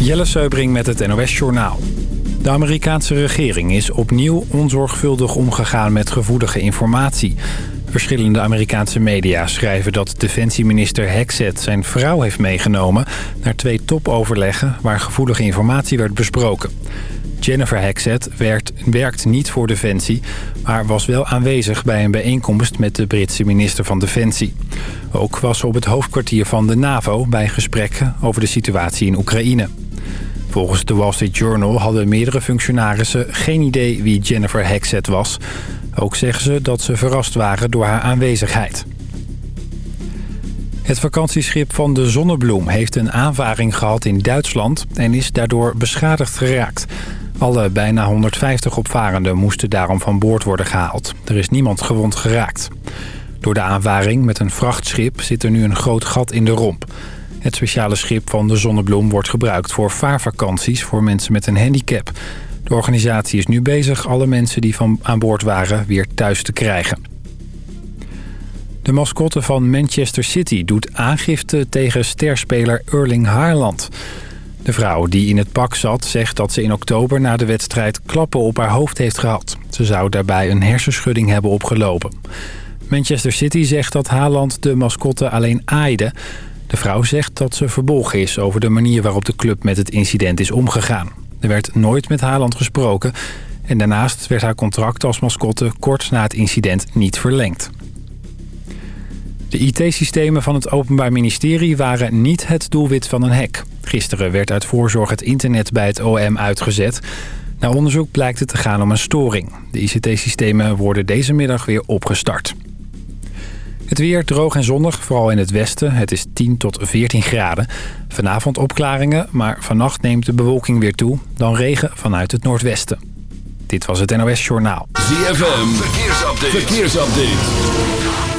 Jelle Seubring met het NOS Journaal. De Amerikaanse regering is opnieuw onzorgvuldig omgegaan met gevoelige informatie. Verschillende Amerikaanse media schrijven dat defensieminister Hexet zijn vrouw heeft meegenomen... naar twee topoverleggen waar gevoelige informatie werd besproken. Jennifer Hexet werkt, niet voor Defensie... maar was wel aanwezig bij een bijeenkomst met de Britse minister van Defensie. Ook was ze op het hoofdkwartier van de NAVO bij gesprekken over de situatie in Oekraïne. Volgens de Wall Street Journal hadden meerdere functionarissen geen idee wie Jennifer Hexet was. Ook zeggen ze dat ze verrast waren door haar aanwezigheid. Het vakantieschip van de Zonnebloem heeft een aanvaring gehad in Duitsland... en is daardoor beschadigd geraakt. Alle bijna 150 opvarenden moesten daarom van boord worden gehaald. Er is niemand gewond geraakt. Door de aanvaring met een vrachtschip zit er nu een groot gat in de romp. Het speciale schip van de Zonnebloem wordt gebruikt voor vaarvakanties voor mensen met een handicap. De organisatie is nu bezig alle mensen die van aan boord waren weer thuis te krijgen. De mascotte van Manchester City doet aangifte tegen sterspeler Erling Haaland. De vrouw die in het pak zat zegt dat ze in oktober na de wedstrijd klappen op haar hoofd heeft gehad. Ze zou daarbij een hersenschudding hebben opgelopen. Manchester City zegt dat Haaland de mascotte alleen aaide. De vrouw zegt dat ze verbolgen is over de manier waarop de club met het incident is omgegaan. Er werd nooit met Haaland gesproken en daarnaast werd haar contract als mascotte kort na het incident niet verlengd. De IT-systemen van het Openbaar Ministerie waren niet het doelwit van een hack. Gisteren werd uit voorzorg het internet bij het OM uitgezet. Na onderzoek blijkt het te gaan om een storing. De ICT-systemen worden deze middag weer opgestart. Het weer droog en zonnig, vooral in het westen. Het is 10 tot 14 graden. Vanavond opklaringen, maar vannacht neemt de bewolking weer toe. Dan regen vanuit het noordwesten. Dit was het NOS Journaal. ZFM, verkeersupdate. verkeersupdate.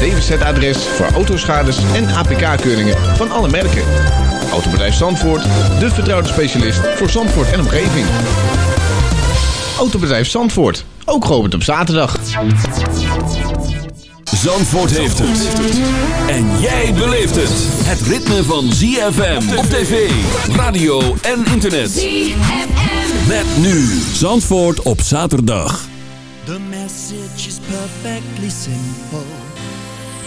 DWZ-adres voor autoschades en APK-keuringen van alle merken. Autobedrijf Zandvoort, de vertrouwde specialist voor Zandvoort en omgeving. Autobedrijf Zandvoort, ook geopend op zaterdag. Zandvoort heeft het. En jij beleeft het. Het ritme van ZFM op tv, radio en internet. ZFM. Met nu Zandvoort op zaterdag. The message is perfectly simple.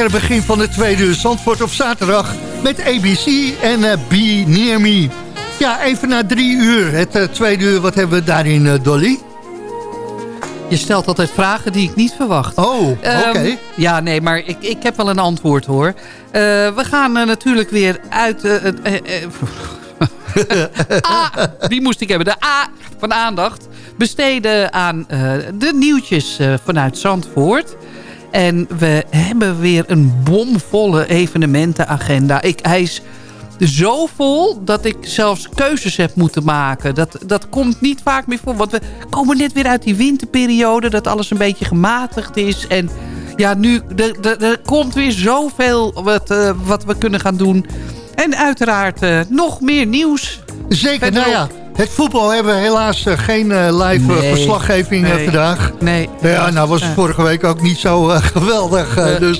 reputation? Lekker begin van de tweede uur Zandvoort op zaterdag met ABC en eh, Be Near Me. Ja, even na drie uur. Het eh, tweede uur, wat hebben we daarin, eh, Dolly? Je stelt altijd vragen die ik niet verwacht. Oh, oké. Ehm, ja, nee, maar ik, ik heb wel een antwoord hoor. We gaan natuurlijk weer uit... A, die moest ik hebben. De A van aandacht besteden aan de nieuwtjes vanuit Zandvoort. En we hebben weer een bomvolle evenementenagenda. Ik, hij is zo vol dat ik zelfs keuzes heb moeten maken. Dat, dat komt niet vaak meer voor. Want we komen net weer uit die winterperiode. Dat alles een beetje gematigd is. En ja, nu er, komt weer zoveel wat, eh, wat we kunnen gaan doen. En uiteraard eh, nog meer nieuws. Zeker, nou ja. Het voetbal hebben we helaas eh, geen eh, live eh, Nee. verslaggeving Nee. vandaag. Nee. Ja, nou was het vorige week ook niet zo geweldig. dus,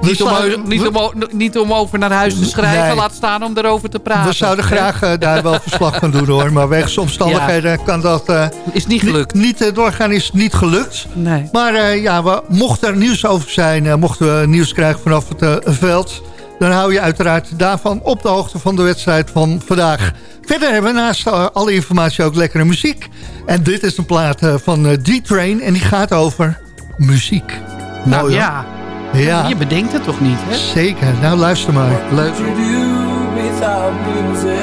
Niet om, zouden- niet, om, niet om over naar huis te schrijven, Nee. laat staan om erover te praten. we zouden graag daar wel verslag van doen hoor. Maar wegens omstandigheden kan dat eh, Is niet gelukt. niet doorgaan. Is niet gelukt. Nee. Maar ja, we, mocht er nieuws over zijn, mochten we nieuws krijgen vanaf het veld... dan hou je uiteraard daarvan op de hoogte van de wedstrijd van vandaag. Verder hebben we naast eh, alle informatie ook lekkere muziek. En dit is een plaat eh, van eh, D-Train en die gaat over muziek. Nou Mooi, ja, ja. je bedenkt het toch niet, hè? Zeker. Nou, luister maar. Leuk. you do without music?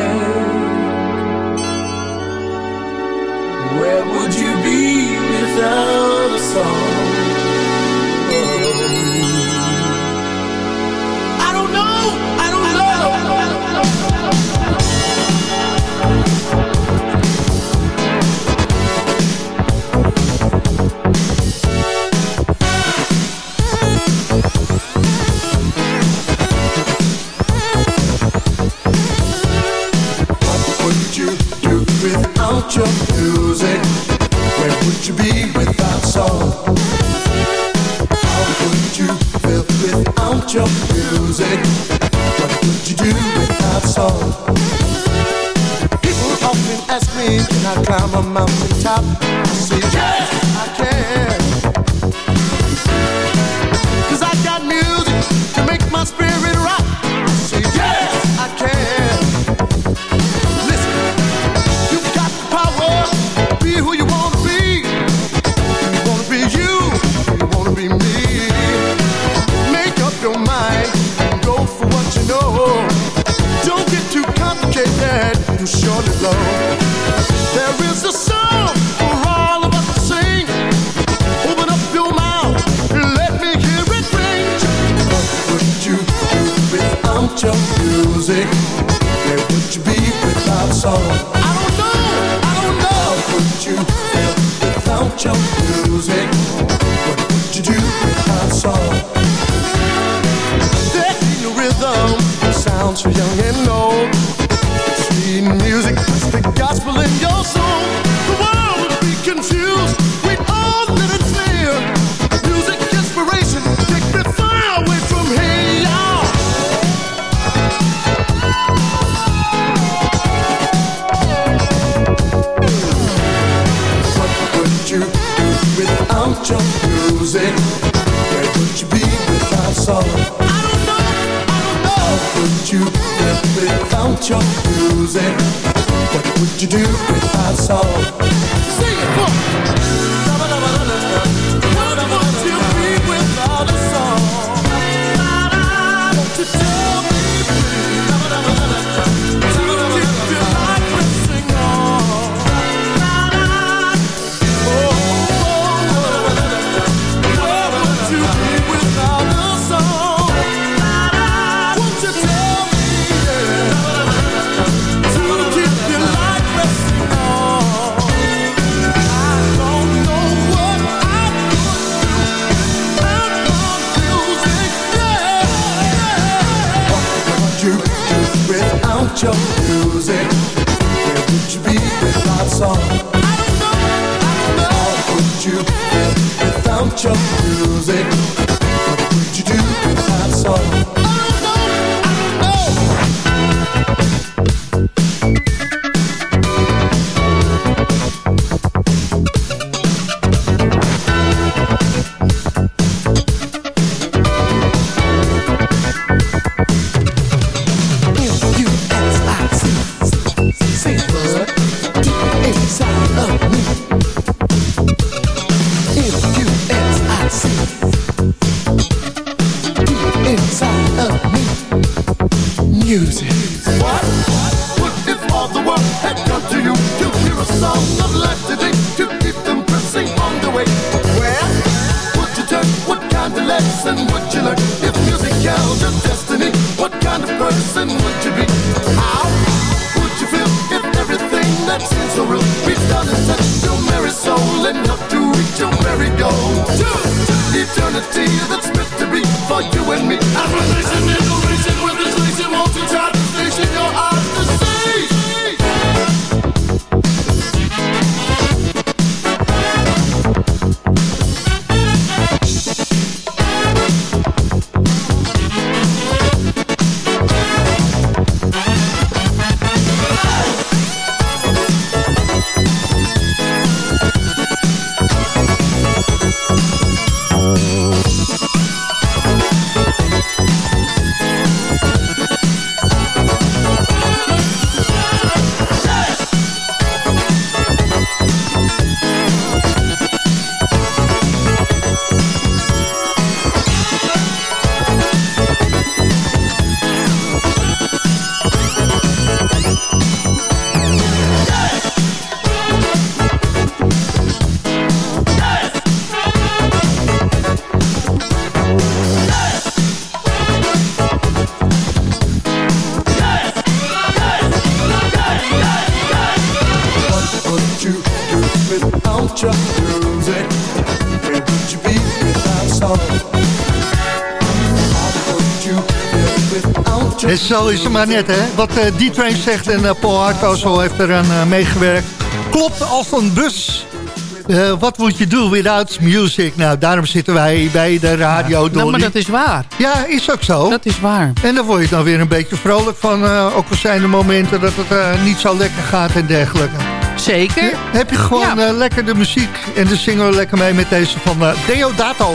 Where would you be without a song? Without your music? Where would you be without song? How you feel without your music? What would you do without? People often ask me, can I climb a mountain top? I say, yes, without zo is het maar net, hè. Wat eh, die train zegt en eh, Paul Hartkozel heeft eraan eh, meegewerkt. Klopt als een bus. Uh, wat moet je doen without music? Nou, daarom zitten wij bij de radio, ja. Nou, maar dat is waar. Ja, is ook zo. Dat is waar. En dan word je dan weer een beetje vrolijk van. Ook al zijn er momenten dat het niet zo lekker gaat en dergelijke. Zeker. Heb je gewoon lekker de muziek en de zingen lekker mee met deze van Deodato.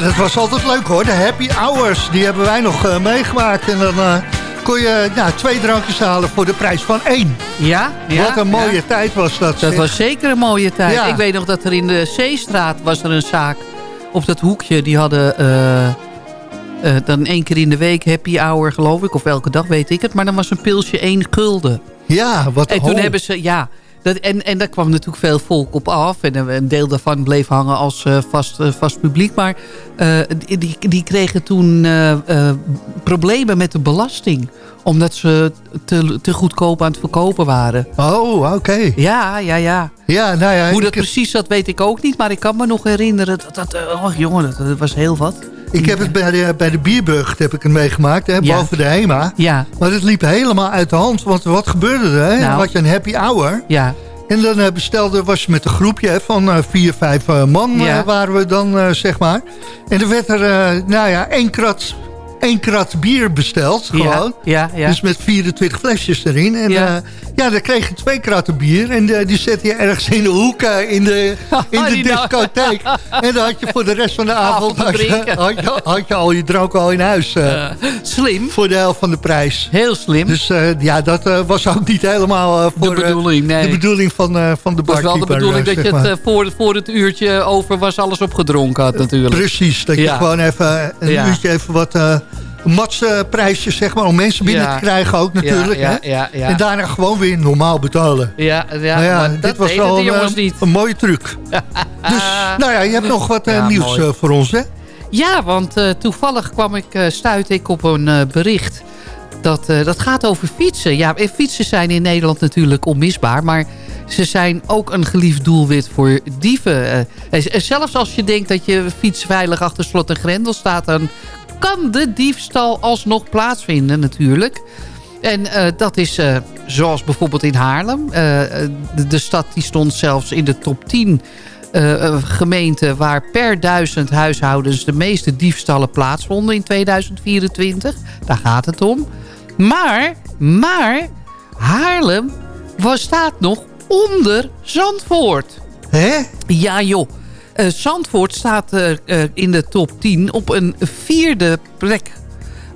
Ja, dat was altijd leuk hoor. De happy hours, die hebben wij nog eh, meegemaakt. En dan eh, kon je nou, twee drankjes halen voor de prijs van één. Ja? ja Wat een mooie ja. tijd was dat. Dat zeg. was zeker een mooie tijd. Ja. Ik weet nog dat er in de Zeestraat was er een zaak op dat hoekje. Die hadden eh, dan één keer in de week happy hour geloof ik. Of elke dag weet ik het. Maar dan was een pilsje één gulden. Ja, wat En toen oh. hebben ze, ja... Dat, en, en daar kwam natuurlijk veel volk op af. En een deel daarvan bleef hangen als eh, vast, eh, vast publiek. Maar eh, die, die, kregen toen eh, eh, problemen met de belasting. Omdat ze te, te goedkoop aan het verkopen waren. Oh, oké. Ja, ja, ja. Ja, nou ja, Hoe dat precies zat, weet ik ook niet. Maar ik kan me nog herinneren. Dat, dat, eh, oh jongen, dat, dat was heel wat. Ik heb het bij de, bij de Bierburg heb ik het meegemaakt, hè, Ja. boven de HEMA. Ja, Maar het liep helemaal uit de hand, want wat gebeurde er? Hè? Dan Nou. had je een happy hour. ja. En dan eh, bestelde, was je met een groepje hè, van eh, vier, vijf eh, man Ja. waren we dan, zeg maar. En er werd er, nou ja, één krat, één krat bier besteld, gewoon. Ja, ja, ja. Dus met 24 flesjes erin. En Ja. ja, ja dan kreeg je twee kratten bier. En eh, die zette je ergens in de hoek eh, in de, in de Die nou- discotheek. en dan had je voor de rest van de avond, had je, had, je, had je al je drank al in huis. slim. Voor de helft van de prijs. Heel slim. Dus ja, dat was ook niet helemaal voor de bedoeling, nee. de bedoeling van, van de Het was wel de barkeeper. bedoeling dat je het voor, voor het uurtje over was alles opgedronken had natuurlijk. Precies, dat je gewoon even een uurtje even wat uh, matsprijsjes, zeg maar, om mensen binnen Ja. te krijgen ook natuurlijk. Ja, ja. En daarna gewoon weer normaal betalen. Ja, ja, nou ja, maar dit dat was wel een, eh, een mooie truc. dus, nou ja, je hebt nog wat eh, nieuws eh, voor ons, hè? Ja, want toevallig kwam ik, stuitte ik op een bericht. Dat, dat gaat over fietsen. Ja, fietsen zijn in Nederland natuurlijk onmisbaar. Maar ze zijn ook een geliefd doelwit voor dieven. En- en zelfs als je denkt dat je fiets veilig achter slot en grendel staat... dan kan de diefstal alsnog plaatsvinden natuurlijk. En eh, dat is eh, zoals bijvoorbeeld in Haarlem. Eh, de, de stad die stond zelfs in de top 10 eh, eh, gemeenten... waar per duizend huishoudens de meeste diefstallen plaatsvonden in 2024. Daar gaat het om. Maar, maar Haarlem was, staat nog onder Zandvoort. Hè? Ja joh. Eh, Zandvoort staat eh, eh, in de top 10 op een vierde plek.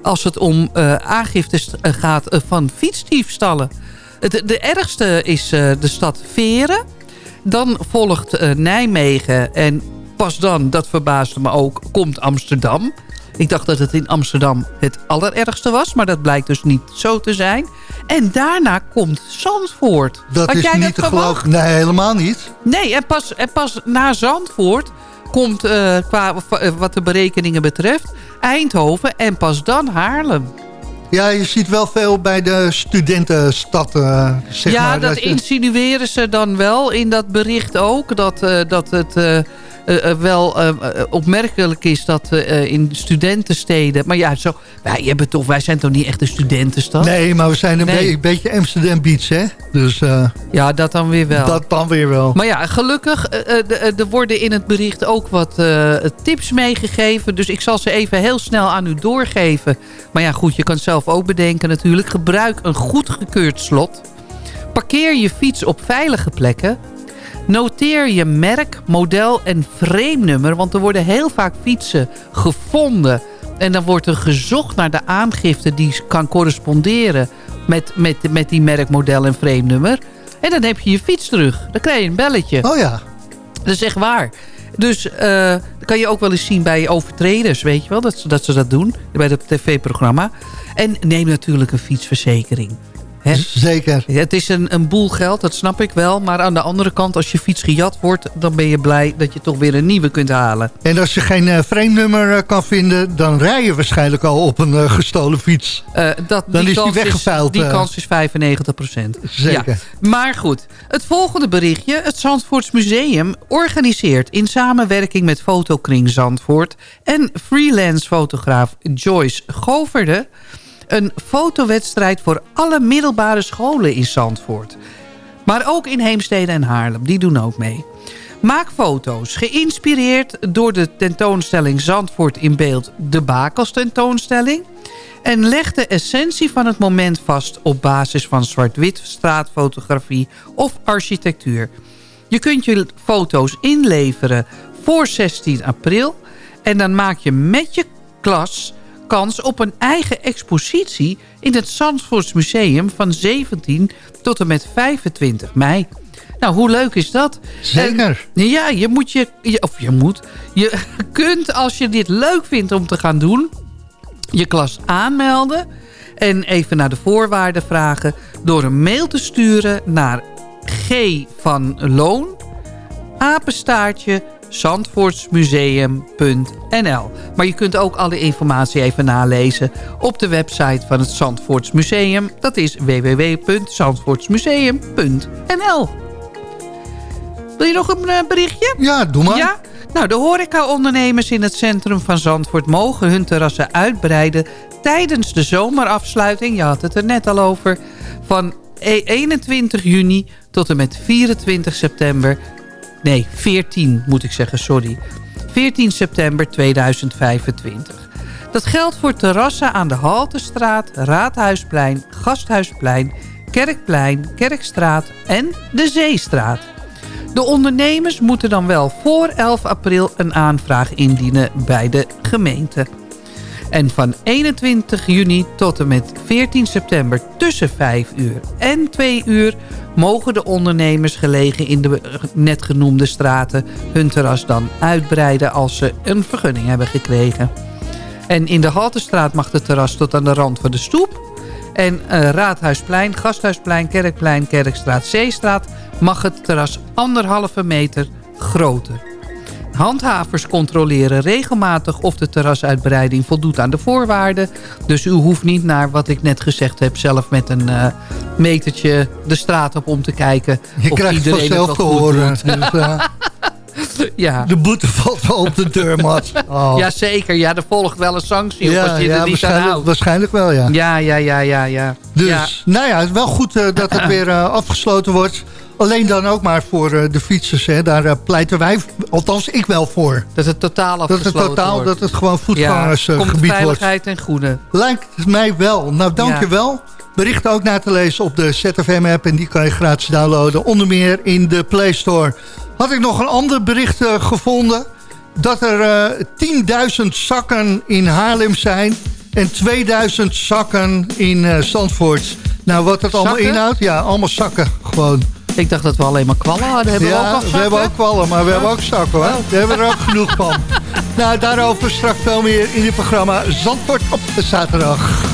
Als het om aangiftes gaat van fietsdiefstallen. De ergste is de stad Veren. Dan volgt Nijmegen. En pas dan, dat verbaasde me ook, komt Amsterdam. Ik dacht dat het in Amsterdam het allerergste was. Maar dat blijkt dus niet zo te zijn. En daarna komt Zandvoort. Dat Had is jij niet te dat geloven. Nee, helemaal niet. Nee, en pas, en pas na Zandvoort komt, eh, qua eh, wat de berekeningen betreft, Eindhoven en pas dan Haarlem. Ja, je ziet wel veel bij de studentenstad, eh, zeg ja, maar. dat je- insinueren ze dan wel in dat bericht ook. Dat, dat het eh, eh, wel eh, opmerkelijk is dat in studentensteden... Maar ja, zo, wij, hebben toch, wij zijn toch niet echt een studentenstad? Nee, maar we zijn een Nee. be- beetje Amsterdam Beach, hè? Dus Ja, dat dan weer wel. dat dan weer wel. Maar ja, gelukkig, er worden in het bericht ook wat tips meegegeven. Dus ik zal ze even heel snel aan u doorgeven. Maar ja, goed, je kan het zelf ook bedenken natuurlijk. Gebruik een goedgekeurd slot. Parkeer je fiets op veilige plekken. Noteer je merk, model en frame-nummer. Want er worden heel vaak fietsen gevonden. En dan wordt er gezocht naar de aangifte die kan corresponderen met, met, met die merk, model en frame-nummer. En dan heb je je fiets terug. Dan krijg je een belletje. Oh ja. Dat is echt waar. Dus eh, dat kan je ook wel eens zien bij overtreders, weet je wel. Dat ze dat, ze dat doen bij het tv-programma. En neem natuurlijk een fietsverzekering. Hè? Zeker. Het is een, een boel geld, dat snap ik wel. Maar aan de andere kant, als je fiets gejat wordt... dan ben je blij dat je toch weer een nieuwe kunt halen. En als je geen eh frame-nummer eh, kan vinden... dan rij je waarschijnlijk al op een eh, gestolen fiets. Dat, Dan is die kans weggeveild, die kans is 95% Zeker. Maar goed, het volgende berichtje. Het Zandvoorts Museum organiseert in samenwerking met Fotokring Zandvoort... en freelance fotograaf Joyce Goverde... een fotowedstrijd voor alle middelbare scholen in Zandvoort. Maar ook in Heemstede en Haarlem, die doen ook mee. Maak foto's, geïnspireerd door de tentoonstelling Zandvoort in beeld... de Bakels tentoonstelling... En leg de essentie van het moment vast op basis van zwart-wit straatfotografie of architectuur. Je kunt je foto's inleveren voor 16 april. En dan maak je met je klas kans op een eigen expositie... in het Zandvoorts Museum van 17 tot en met 25 mei. Nou, hoe leuk is dat? Zeker. En, ja, je moet je, je... Of je moet... Je kunt, als je dit leuk vindt om te gaan doen... je klas aanmelden... en even naar de voorwaarden vragen... door een mail te sturen naar G van Loon... apenstaartje zandvoortsmuseum.nl. Maar je kunt ook alle informatie even nalezen op de website van het Zandvoorts Museum. Dat is www.zandvoortsmuseum.nl. Wil je nog een eh, berichtje? Ja, doe maar. Ja? Nou, de horecaondernemers in het centrum van Zandvoort mogen hun terrassen uitbreiden tijdens de zomerafsluiting. Je had het er net al over. Van e- 21 juni tot en met 24 september. Nee, 14 moet ik zeggen, sorry. 14 september 2025. Dat geldt voor terrassen aan de Haltestraat, Raadhuisplein, Gasthuisplein, Kerkplein, Kerkstraat en de Zeestraat. De ondernemers moeten dan wel voor 11 april een aanvraag indienen bij de gemeente. En van 21 juni tot en met 14 september tussen 5 uur en 2 uur... mogen de ondernemers gelegen in de net genoemde straten... hun terras dan uitbreiden als ze een vergunning hebben gekregen. En in de Haltestraat mag het terras tot aan de rand van de stoep. En eh, Raadhuisplein, Gasthuisplein, Kerkplein, Kerkstraat, Zeestraat... mag het terras anderhalve meter groter. Handhavers controleren regelmatig of de terrasuitbreiding voldoet aan de voorwaarden. Dus u hoeft niet naar wat ik net gezegd heb... zelf met een eh, metertje de straat op om te kijken... Je of krijgt het iedereen het vanzelf wel te horen. Dus, Ja. de boete valt wel op de deurmat. Oh. ja, zeker. Ja, er volgt wel een sanctie op als je er niet aan waarschijnlijk, houdt. waarschijnlijk wel, ja. Ja, ja, ja, ja, ja. Dus, Ja. nou ja, het is wel goed eh, dat het weer eh, afgesloten wordt. Alleen dan ook maar voor eh, de fietsers. Hè. Daar eh, pleiten wij, althans ik wel voor. Dat het totaal Dat afgesloten het totaal, wordt. dat het gewoon ja, komt de voetgangersgebied wordt. veiligheid ten goede. Lijkt mij wel. Nou, dankjewel. Berichten ook na te lezen op de ZFM-app. En die kan je gratis downloaden. Onder meer in de Play Store. Had ik nog een ander bericht eh, gevonden. Dat er eh 10.000 zakken in Haarlem zijn. En 2000 zakken in eh Zandvoort. Nou, wat dat allemaal Zakken? inhoudt? Ja, allemaal zakken gewoon. Ik dacht dat we alleen maar kwallen hadden. Hebben we ook hebben ook kwallen, maar we hebben ook zakken hoor. Hebben we er ook genoeg van. Nou, daarover straks veel meer in dit programma Zandvoort op de zaterdag.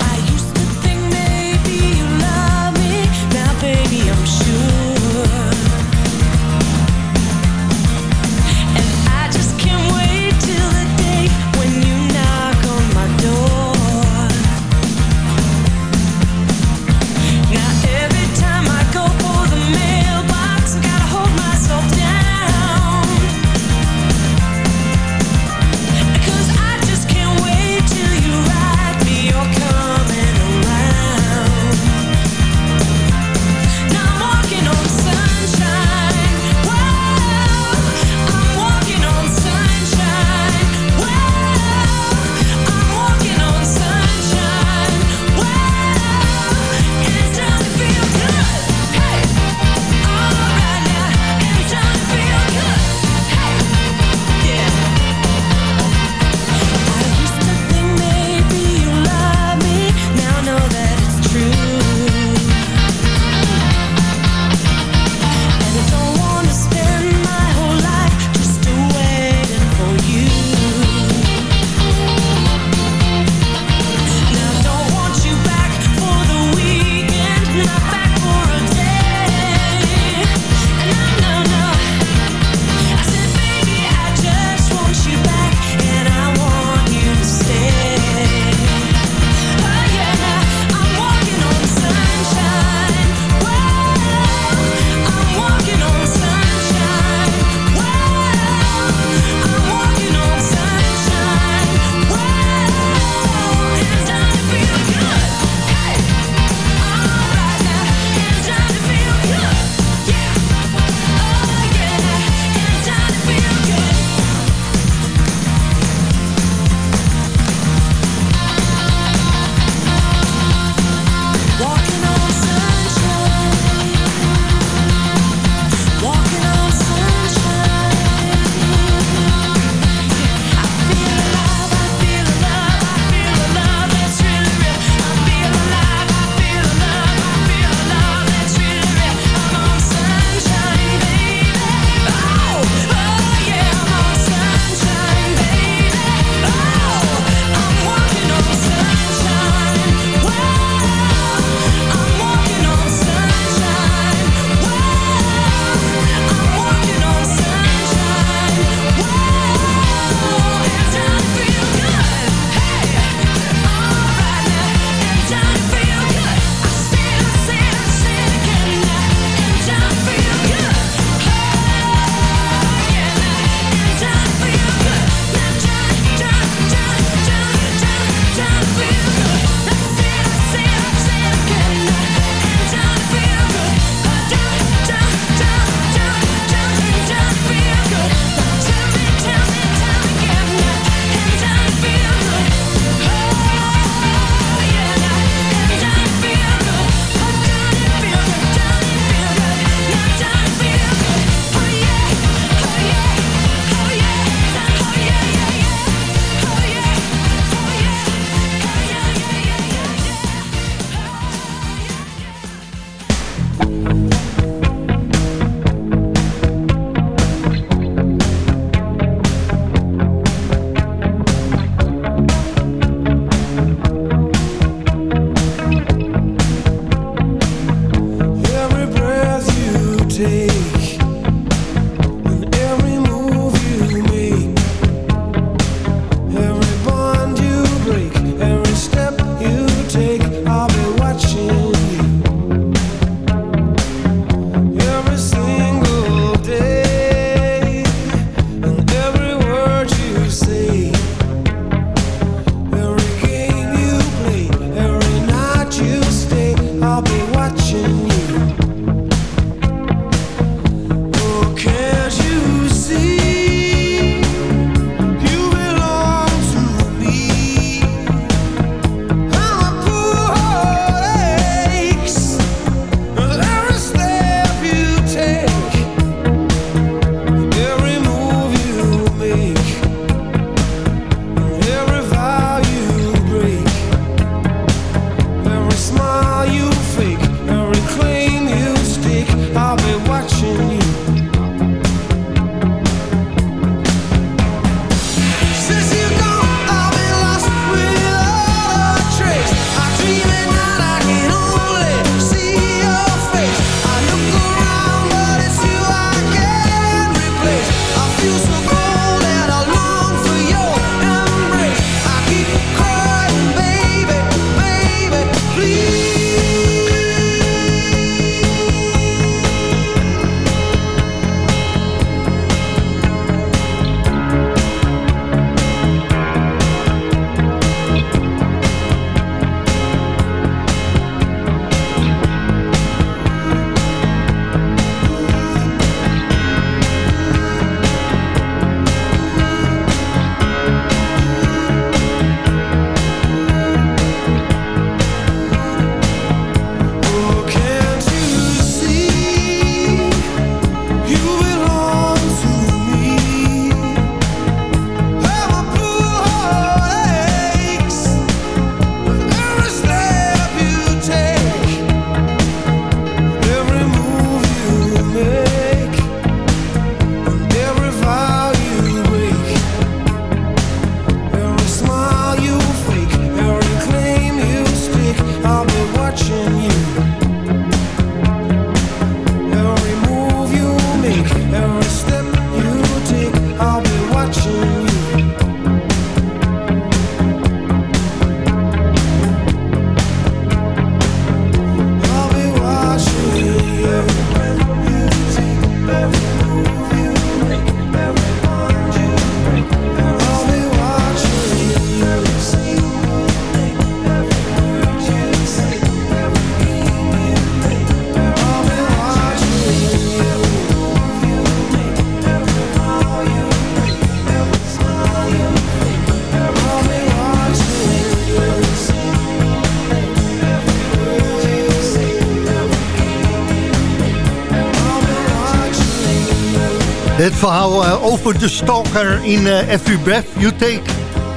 Verhaal eh, over de stalker in eh, Every Breath You Take.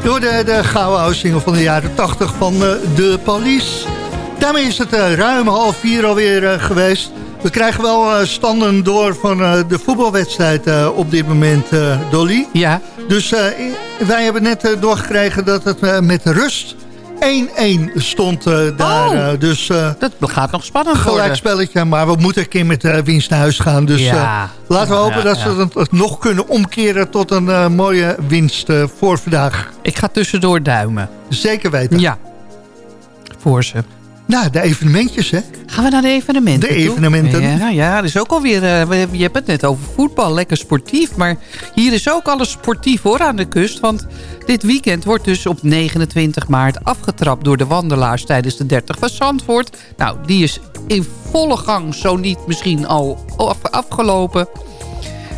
Door de, de gouden oude van de jaren 80 van eh, de police. Daarmee is het eh, ruim half vier alweer eh, geweest. We krijgen wel eh, standen door van eh, de voetbalwedstrijd eh, op dit moment, eh, Dolly. Ja, Dus eh, wij hebben net eh, doorgekregen dat het eh, met rust 1-1 stond eh, daar. Oh. eh, dus eh, dat gaat nog spannend worden. gelijkspelletje, maar we moeten een keer met winst naar huis gaan. Dus Ja. laten we hopen ja, dat ze het, nog kunnen omkeren tot een mooie winst voor vandaag. Ik ga tussendoor duimen. Zeker weten. Ja. Voor ze. Nou, de evenementjes, hè? Gaan we naar de evenementen De toe? evenementen. Ja, ja, er is ook alweer... we- je hebt het net over voetbal, lekker sportief. Maar hier is ook alles sportief hoor aan de kust. Want dit weekend wordt dus op 29 maart afgetrapt door de wandelaars tijdens de 30 van Zandvoort. Nou, die is in volle gang, zo niet misschien al af- afgelopen.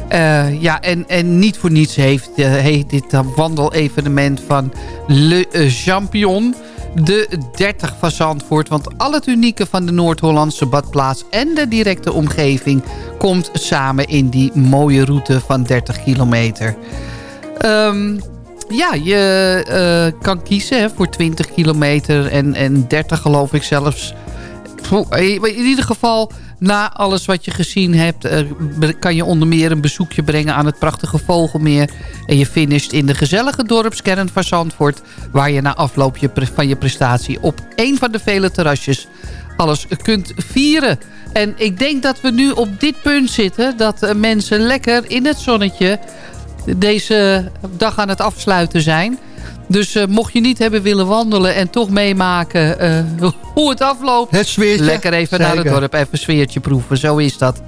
Eh, ja, en, en niet voor niets heeft, eh, heet dit wandelevenement van Le Champion. De 30 van Zandvoort. Want al het unieke van de Noord-Hollandse badplaats en de directe omgeving... komt samen in die mooie route van 30 kilometer. Ehm, ja, je eh, kan kiezen hè, voor 20 kilometer en, en 30 geloof ik zelfs. Poeh, In ieder geval, na alles wat je gezien hebt... eh, kan je onder meer een bezoekje brengen aan het prachtige Vogelmeer. En je finisht in de gezellige dorpskern van Zandvoort... waar je na afloop van je prestatie op een van de vele terrasjes... alles kunt vieren. En ik denk dat we nu op dit punt zitten... dat eh, mensen lekker in het zonnetje deze dag aan het afsluiten zijn... Dus eh, mocht je niet hebben willen wandelen en toch meemaken eh, hoe het afloopt... Het sfeertje. Lekker even naar het dorp, even een sfeertje proeven. Zo is dat.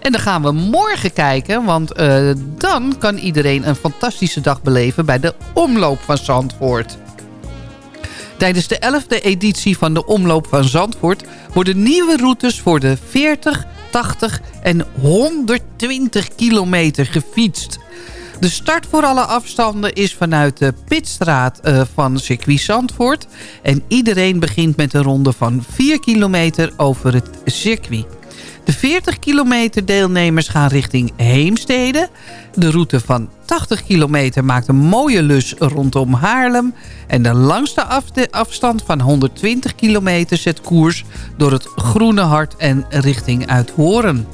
En dan gaan we morgen kijken, want eh, dan kan iedereen een fantastische dag beleven bij de Omloop van Zandvoort. Tijdens de 11e editie van de Omloop van Zandvoort worden nieuwe routes voor de 40, 80 en 120 kilometer gefietst. De start voor alle afstanden is vanuit de Pitstraat eh, van circuit Zandvoort. En iedereen begint met een ronde van 4 kilometer over het circuit. De 40 kilometer deelnemers gaan richting Heemstede. De route van 80 kilometer maakt een mooie lus rondom Haarlem. En de langste afstand van 120 kilometer zet koers door het Groene Hart en richting Uithoren.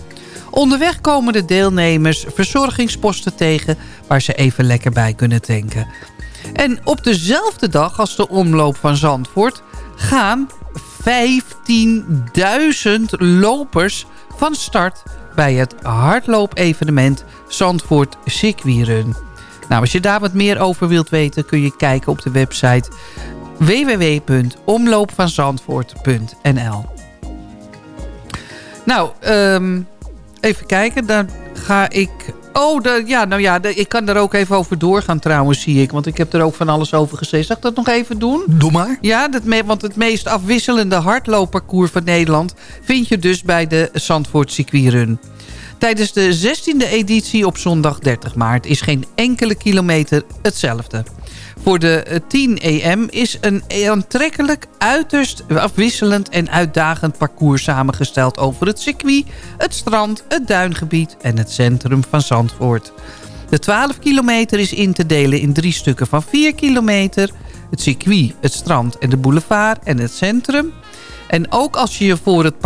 Onderweg komen de deelnemers verzorgingsposten tegen... waar ze even lekker bij kunnen tanken. En op dezelfde dag als de omloop van Zandvoort... gaan 15.000 lopers van start... bij het hardloopevenement Zandvoort Run. Nou, als je daar wat meer over wilt weten... kun je kijken op de website www.omloopvanzandvoort.nl Nou, ehm, even kijken. Dan ga ik... Oh, de, ja, nou ja, de- ik kan er ook even over doorgaan trouwens, zie ik. Want ik heb er ook van alles over gezegd. Zal ik dat nog even doen? Doe maar. Ja, dat me- want het meest afwisselende hardloopparcours van Nederland... vind je dus bij de Zandvoort Circuitrun. Tijdens de 16e editie op zondag 30 maart... is geen enkele kilometer hetzelfde. Voor de eh, 10 EM is een aantrekkelijk, uiterst afwisselend en uitdagend parcours samengesteld over het circuit, het strand, het duingebied en het centrum van Zandvoort. De 12 kilometer is in te delen in drie stukken van 4 kilometer. Het circuit, het strand en de boulevard en het centrum. En ook als je voor het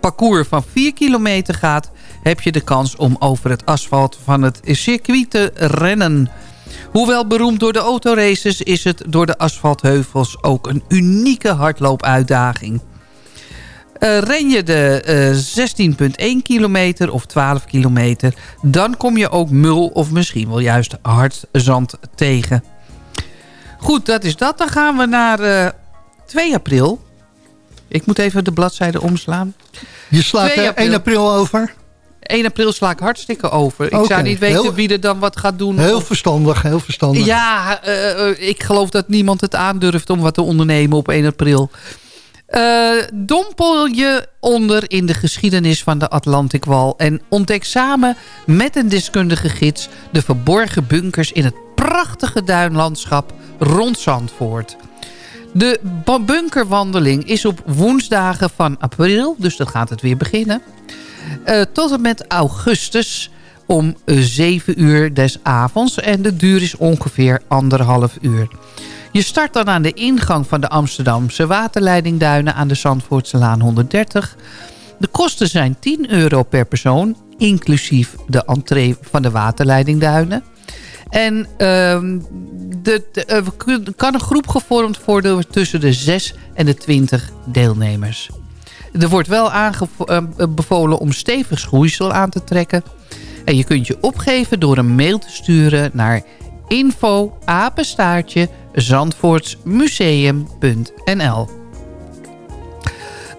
parcours van 4 kilometer gaat... heb je de kans om over het asfalt van het circuit te rennen. Hoewel beroemd door de autoraces is het door de asfaltheuvels ook een unieke hardloopuitdaging. Eh, ren je de eh, 16,1 kilometer of 12 kilometer... dan kom je ook mul of misschien wel juist hard zand tegen. Goed, dat is dat. Dan gaan we naar eh, 2 april. Ik moet even de bladzijde omslaan. Je slaat 2 er april. 1 april over. 1 april sla ik hartstikke over. Ik zou niet weten heel- wie er dan wat gaat doen. Heel Of- verstandig, heel verstandig. ja, eh, ik geloof dat niemand het aandurft om wat te ondernemen op 1 april. Eh, dompel je onder in de geschiedenis van de Atlantikwal... en ontdek samen met een deskundige gids... de verborgen bunkers in het prachtige duinlandschap rond Zandvoort. De bunkerwandeling is op woensdagen van april, dus dan gaat het weer beginnen... eh, tot en met augustus om 7 uur des avonds. En de duur is ongeveer anderhalf uur. Je start dan aan de ingang van de Amsterdamse waterleidingduinen... aan de Zandvoortselaan 130. De kosten zijn 10 euro per persoon... inclusief de entree van de waterleidingduinen. En ehm, de, er kan een groep gevormd worden tussen de 6 en de 20 deelnemers. Er wordt wel aanbevolen om stevig schoeisel aan te trekken. En je kunt je opgeven door een mail te sturen naar info apenstaartje zandvoortsmuseum.nl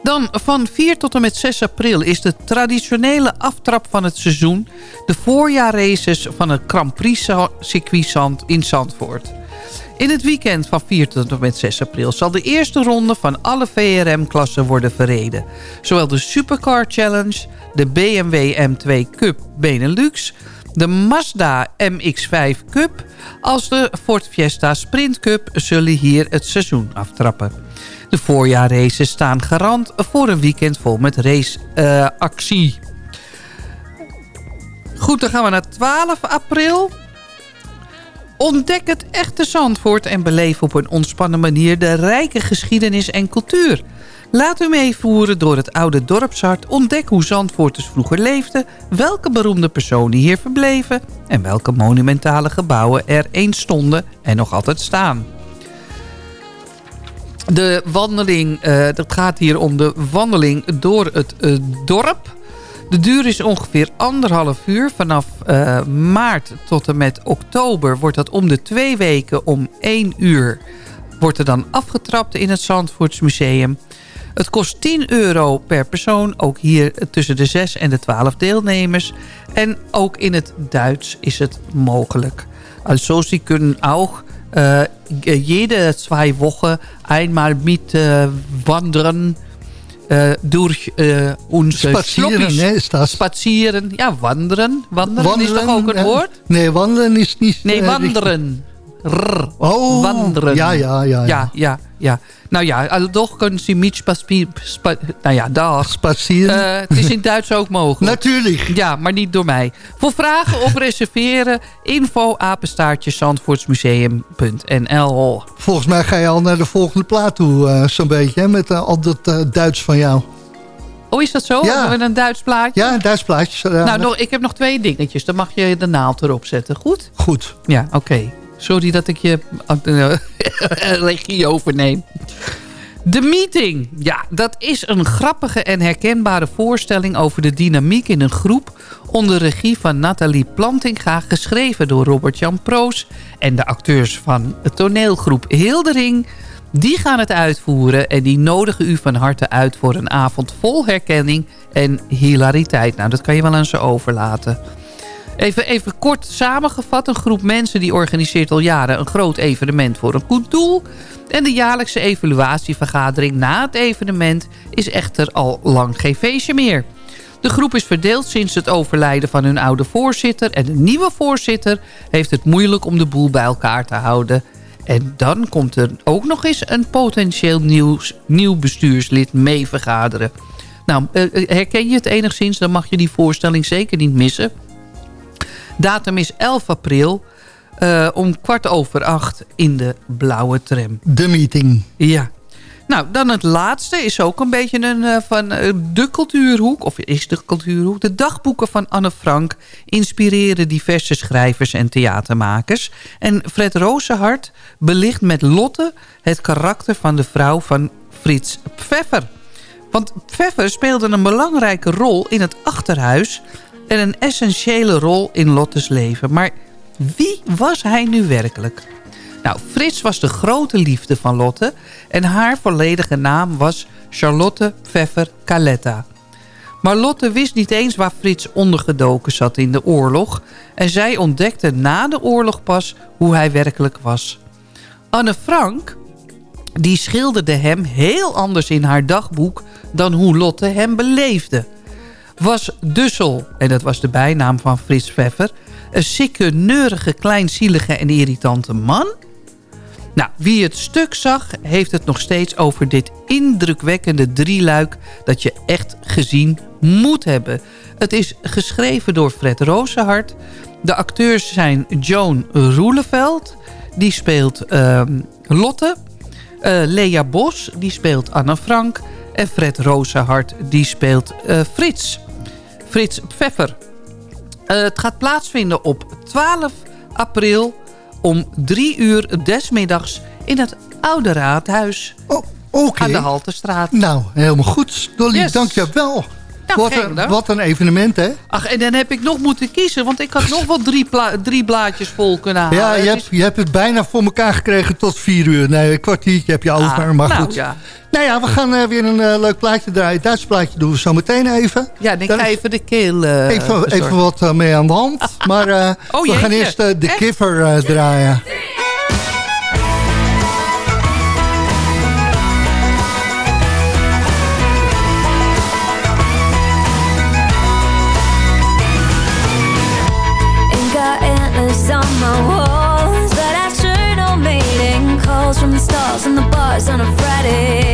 Dan van 4 tot en met 6 april is de traditionele aftrap van het seizoen... de voorjaarraces van het Grand Prix circuit in Zandvoort. In het weekend van 4 tot en met 6 april zal de eerste ronde van alle VRM-klassen worden verreden. Zowel de Supercar Challenge, de BMW M2 Cup Benelux, de Mazda MX-5 Cup als de Ford Fiesta Sprint Cup zullen hier het seizoen aftrappen. De voorjaarraces staan garant voor een weekend vol met raceactie. Goed, dan gaan we naar 12 april. Ontdek het echte Zandvoort en beleef op een ontspannen manier de rijke geschiedenis en cultuur. Laat u meevoeren door het oude dorpshart. Ontdek hoe Zandvoorters vroeger leefden, welke beroemde personen hier verbleven... en welke monumentale gebouwen er eens stonden en nog altijd staan. De wandeling, eh dat gaat hier om de wandeling door het eh, dorp... De duur is ongeveer anderhalf uur. Vanaf eh, maart tot en met oktober wordt dat om de twee weken om één uur... wordt er dan afgetrapt in het Zandvoortsmuseum. Het kost 10 euro per persoon. Ook hier tussen de 6 en de 12 deelnemers. En ook in het Duits is het mogelijk. Also, Sie kunnen ook äh, jede zwei Wochen einmal mit äh, wandern äh, durch äh, onze Spazieren, hè, is dat? Spazieren, ja, wanderen. Wanderen, is toch ook een eh, woord? Nee, wandelen is niet... Nee, eh, Oh, wanderen. ja, ja, ja, ja. Ja, ja. Nou ja, also doch kunnen ze met spazieren. Nou ja, dag. Spazieren. Eh, het is in Duits ook mogelijk. Natuurlijk. Ja, maar niet door mij. Voor vragen of reserveren, info apenstaartje zandvoortsmuseum.nl Volgens mij ga je al naar de volgende plaat toe, eh, zo'n beetje, hè, met eh, al dat eh, Duits van jou. Oh, is dat zo? Ja. Hebben een Duits plaatje? Ja, een Duits plaatje. Nou, nog, ik heb nog twee dingetjes. Dan mag je de naald erop zetten. Goed? Goed. Ja, oké. Sorry dat ik je uh, regie overneem. De Meeting. Ja, dat is een grappige en herkenbare voorstelling over de dynamiek in een groep... onder regie van Nathalie Plantinga, geschreven door Robert-Jan Proos... en de acteurs van de toneelgroep Hildering... Die gaan het uitvoeren en die nodigen u van harte uit... voor een avond vol herkenning en hilariteit. Nou, dat kan je wel aan ze overlaten. Even, even kort samengevat. Een groep mensen die organiseert al jaren een groot evenement voor een goed doel. En de jaarlijkse evaluatievergadering na het evenement is echter al lang geen feestje meer. De groep is verdeeld sinds het overlijden van hun oude voorzitter. En de nieuwe voorzitter heeft het moeilijk om de boel bij elkaar te houden. En dan komt er ook nog eens een potentieel nieuw, nieuw bestuurslid mee vergaderen. Nou, eh, herken je het enigszins, dan mag je die voorstelling zeker niet missen. Datum is 11 april uh, om kwart over acht in de blauwe tram. De meeting. Ja. Nou, dan het laatste is ook een beetje een, uh, van uh, de cultuurhoek. Of is de cultuurhoek. De dagboeken van Anne Frank inspireren diverse schrijvers en theatermakers. En Fred Rozenhart belicht met Lotte het karakter van de vrouw van Frits Pfeffer. Want Pfeffer speelde een belangrijke rol in het achterhuis... en een essentiële rol in Lottes leven. Maar wie was hij nu werkelijk? Nou, Frits was de grote liefde van Lotte... en haar volledige naam was Charlotte Pfeffer Caletta. Maar Lotte wist niet eens waar Frits ondergedoken zat in de oorlog... en zij ontdekte na de oorlog pas hoe hij werkelijk was. Anne Frank, die schilderde hem heel anders in haar dagboek... dan hoe Lotte hem beleefde. Was Dussel, en dat was de bijnaam van Frits Pfeffer... een sikke, neurige, kleinzielige en irritante man... Nou, wie het stuk zag, heeft het nog steeds over dit indrukwekkende drieluik... dat je echt gezien moet hebben. Het is geschreven door Fred Rozenhart. De acteurs zijn Joan Roeleveld, die speelt ehm, Lotte... Eh, Lea Bos, die speelt Anne Frank... en Fred Rozenhart, die speelt eh, Frits. Frits Pfeffer. Eh, het gaat plaatsvinden op 12 april om drie uur desmiddags in het Oude Raadhuis Oh, aan de Haltestraat. Nou, helemaal goed. Dolly, Yes. dank je wel. Nou, wat, een, wat een evenement, hè? Ach, en dan heb ik nog moeten kiezen, want ik had nog wel drie, drie blaadjes vol kunnen halen. Ja, je hebt, je hebt het bijna voor elkaar gekregen tot vier uur. Nee, een kwartiertje heb je over, Ah, maar nou, goed. ja. Nou ja, we gaan eh, weer een eh, leuk plaatje draaien. Duits plaatje doen we zo meteen even. Ja, ik ga even de keel eh, even, wat mee aan de hand. Maar Oh, we gaan eerst de Echt? kiffer draaien. And the bars on a Friday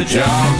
The job.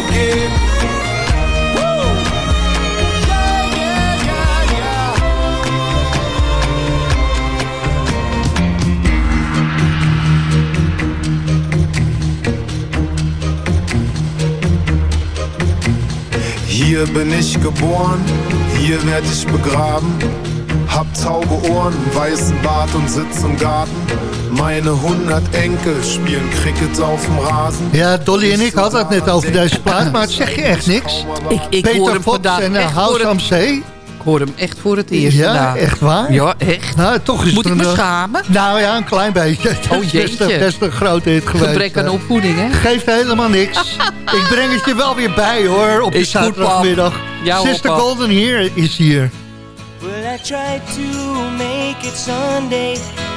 Hier bin ich geboren, hier werd ich begraben. Hab taube Ohren, weißen Bart und sitz im Garten. Meine hundert Enkel spielen Cricket auf dem Rasen. Ja, Dolly en ik hadden het net over deze plaat, maar het zeg je echt niks. Ik, ik hoor Peter hem Fox vandaag en echt voor House het, am Zee. ik hoor hem echt voor het eerst Ja, vandaag. echt waar? Ja, echt. Nou, toch is Moet het ik me een, eh, schamen? Nou ja, een klein beetje. Het Oh, is best, een- jeetje. best een grote hit geweest. Gebrek aan eh. opvoeding, hè? Geeft helemaal niks. ik breng het je wel weer bij hoor, op de zaterdagmiddag. Ja, hoor, Sister. Golden hier is hier. Well, I tried to make it Sunday,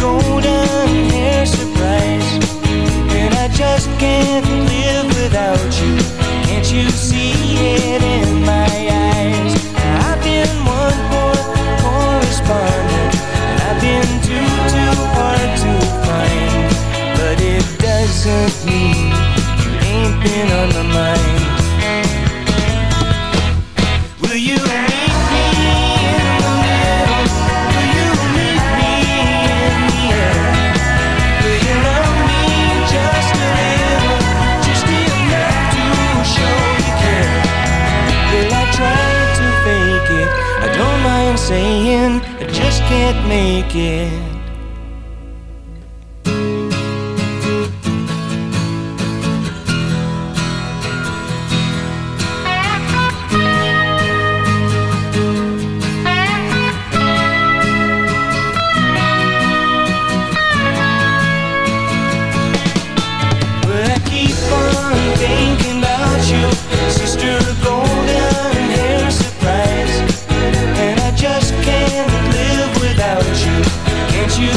golden hair surprise. And I just can't live without you. Can't you see it in my eyes? I've been one poor correspondent, and I've been too, too hard to find. But it doesn't mean you ain't been on my mind. Just can't make it.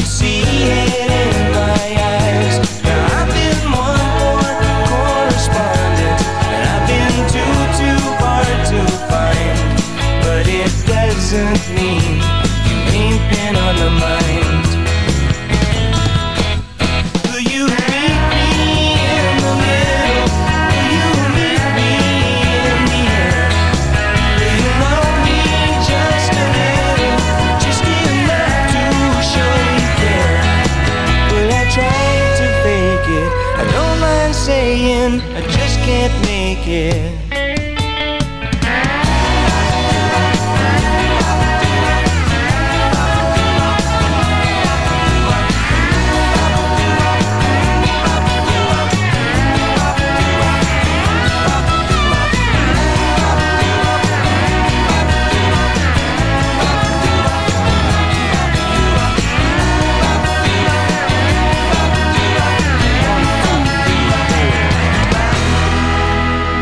see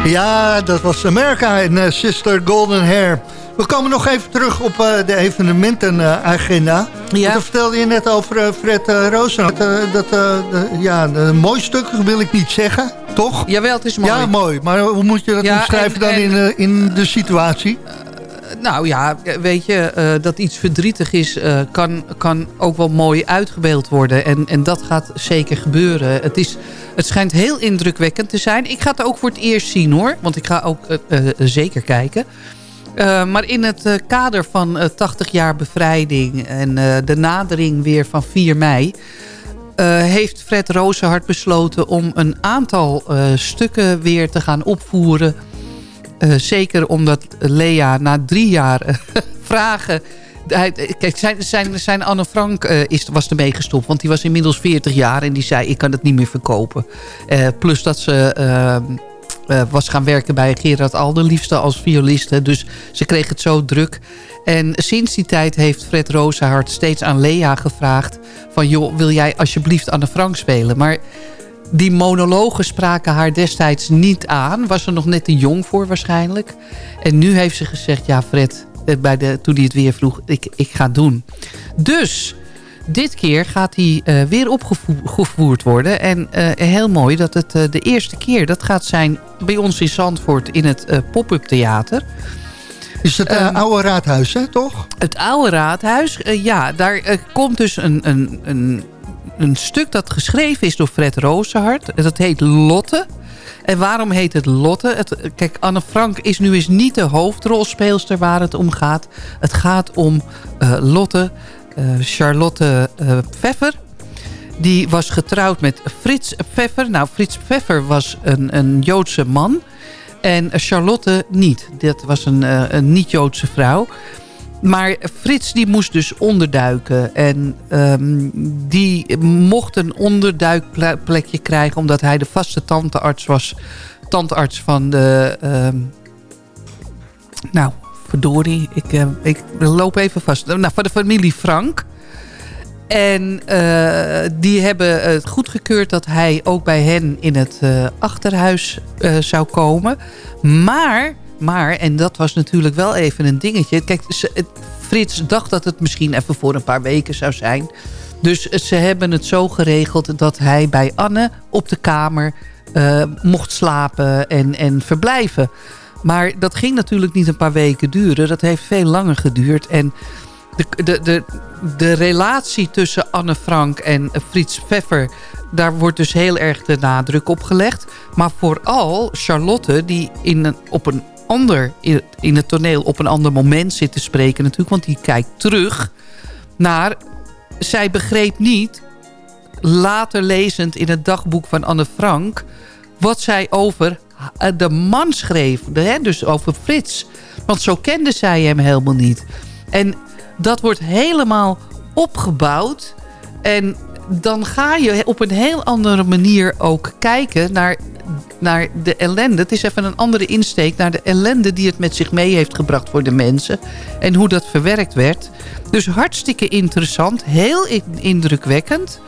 Ja, dat was America en eh, Sister Golden Hair. We komen nog even terug op eh, de evenementenagenda. Ja. Dat vertelde je net over eh, Fred uh. Dat, ja, een mooi stuk wil ik niet zeggen, toch? Jawel, het is mooi. Ja, mooi. Maar hoe moet je dat Ja, omschrijven en- dan en- in, in de situatie? Nou ja, weet je, dat iets verdrietig is... kan, kan ook wel mooi uitgebeeld worden. En, en dat gaat zeker gebeuren. Het, is, het schijnt heel indrukwekkend te zijn. Ik ga het ook voor het eerst zien hoor. Want ik ga ook eh, eh, zeker kijken. Eh, maar in het kader van eh, 80 jaar bevrijding... en de nadering weer van 4 mei... heeft Fred Rozenhart besloten om een aantal stukken weer te gaan opvoeren... Zeker omdat Lea na drie jaar vragen... Hij, kijk, zijn, zijn, zijn Anne Frank eh, is, was ermee gestopt. Want die was inmiddels 40 jaar en die zei... ik kan het niet meer verkopen. Eh, plus dat ze eh, was gaan werken bij Gerard Alderliefste als violiste. Dus ze kreeg het zo druk. En sinds die tijd heeft Fred Rozenhart steeds aan Lea gevraagd... van joh, wil jij alsjeblieft Anne Frank spelen? Maar die monologen spraken haar destijds niet aan. Was er nog net te jong voor waarschijnlijk. En nu heeft ze gezegd, ja Fred, bij de, toen hij het weer vroeg, ik, ik ga het doen. Dus dit keer gaat hij eh, weer opgevoerd worden. En eh, heel mooi dat het eh, de eerste keer, dat gaat zijn bij ons in Zandvoort in het eh, pop-up theater. Is het Ehm, oude raadhuis, hè, toch? Het oude raadhuis, eh, ja, daar eh, komt dus een, een, een, een stuk dat geschreven is door Fred Rozenhart. Dat heet Lotte. En waarom heet het Lotte? Het, kijk, Anne Frank is nu eens niet de hoofdrolspeelster waar het om gaat. Het gaat om eh, Lotte, eh, Charlotte eh, Pfeffer. Die was getrouwd met Frits Pfeffer. Nou, Frits Pfeffer was een, een Joodse man. En Charlotte niet. Dat was een, een niet-Joodse vrouw. Maar Frits die moest dus onderduiken. En ehm, die mocht een onderduikplekje krijgen... omdat hij de vaste tantearts was. Tantearts van de... ehm, nou, verdorie. Ik, eh, ik loop even vast. Nou, van de familie Frank. En eh, die hebben het goedgekeurd dat hij ook bij hen in het eh, achterhuis zou komen. Maar, maar, en dat was natuurlijk wel even een dingetje. Kijk, Frits dacht dat het misschien even voor een paar weken zou zijn. Dus ze hebben het zo geregeld dat hij bij Anne op de kamer eh, mocht slapen en, en verblijven. Maar dat ging natuurlijk niet een paar weken duren. Dat heeft veel langer geduurd. En de, de, de, de relatie tussen Anne Frank en Frits Pfeffer... daar wordt dus heel erg de nadruk op gelegd. Maar vooral Charlotte, die in een, op een ander, in, het toneel op een ander moment zit te spreken natuurlijk... want die kijkt terug naar... zij begreep niet, later lezend in het dagboek van Anne Frank... wat zij over eh, de man schreef, hè, dus over Frits. Want zo kende zij hem helemaal niet. En dat wordt helemaal opgebouwd. En dan ga je op een heel andere manier ook kijken naar, naar de ellende. Het is even een andere insteek naar de ellende die het met zich mee heeft gebracht voor de mensen. En hoe dat verwerkt werd. Dus hartstikke interessant. Heel in- indrukwekkend.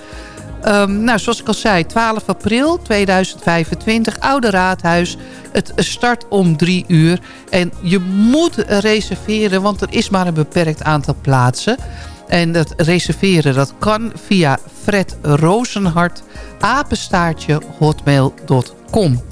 Ehm, nou, zoals ik al zei, 12 april 2025, Oude Raadhuis. Het start om drie uur. En je moet reserveren, want er is maar een beperkt aantal plaatsen. En dat reserveren, dat kan via Fred Rozenhart, apenstaartje, hotmail.com.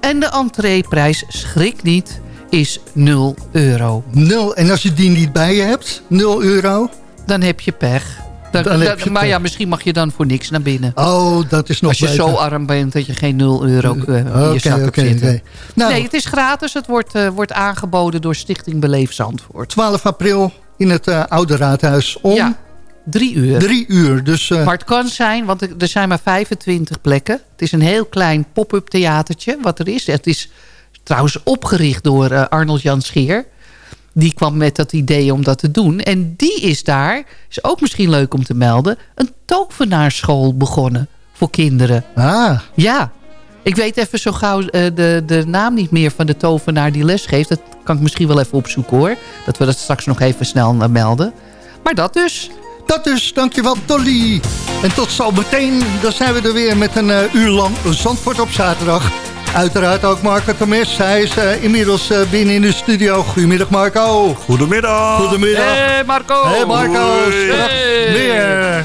En de entreeprijs, schrik niet, is 0 euro. Nul. En als je die niet bij je hebt, 0 euro. Dan heb je pech. Dan, Dan heb dan- je maar pech. ja, misschien mag je dan voor niks naar binnen. Oh, dat is nog Als je beter. zo arm bent dat je geen 0 euro eh, in je zak hebt zitten. oké. Nou, Nee, het is gratis. Het wordt, eh, wordt aangeboden door Stichting Beleef Zandvoort. 12 april in het eh, Oude Raadhuis om... Ja. Drie uur. Drie uur. Dus, eh, Maar het kan zijn, want er er zijn maar 25 plekken. Het is een heel klein pop-up theatertje wat er is. Het is trouwens opgericht door eh, Arnold Jan Scheer. Die kwam met dat idee om dat te doen. En die is daar, is ook misschien leuk om te melden... een tovenaarschool begonnen voor kinderen. Ah. Ja, ik weet even zo gauw eh, de, de naam niet meer van de tovenaar die les geeft. Dat kan ik misschien wel even opzoeken hoor. Dat we dat straks nog even snel eh, melden. Maar dat dus. Dat dus, dankjewel Dolly. En tot zo meteen, dan zijn we er weer met een eh, uur lang Zandvoort op zaterdag. Uiteraard ook Marco Temes. Hij is eh, inmiddels eh, binnen in de studio. Goedemiddag Marco. Goedemiddag. Goedemiddag. Hey Marco. Hey Marco. Hey. weer.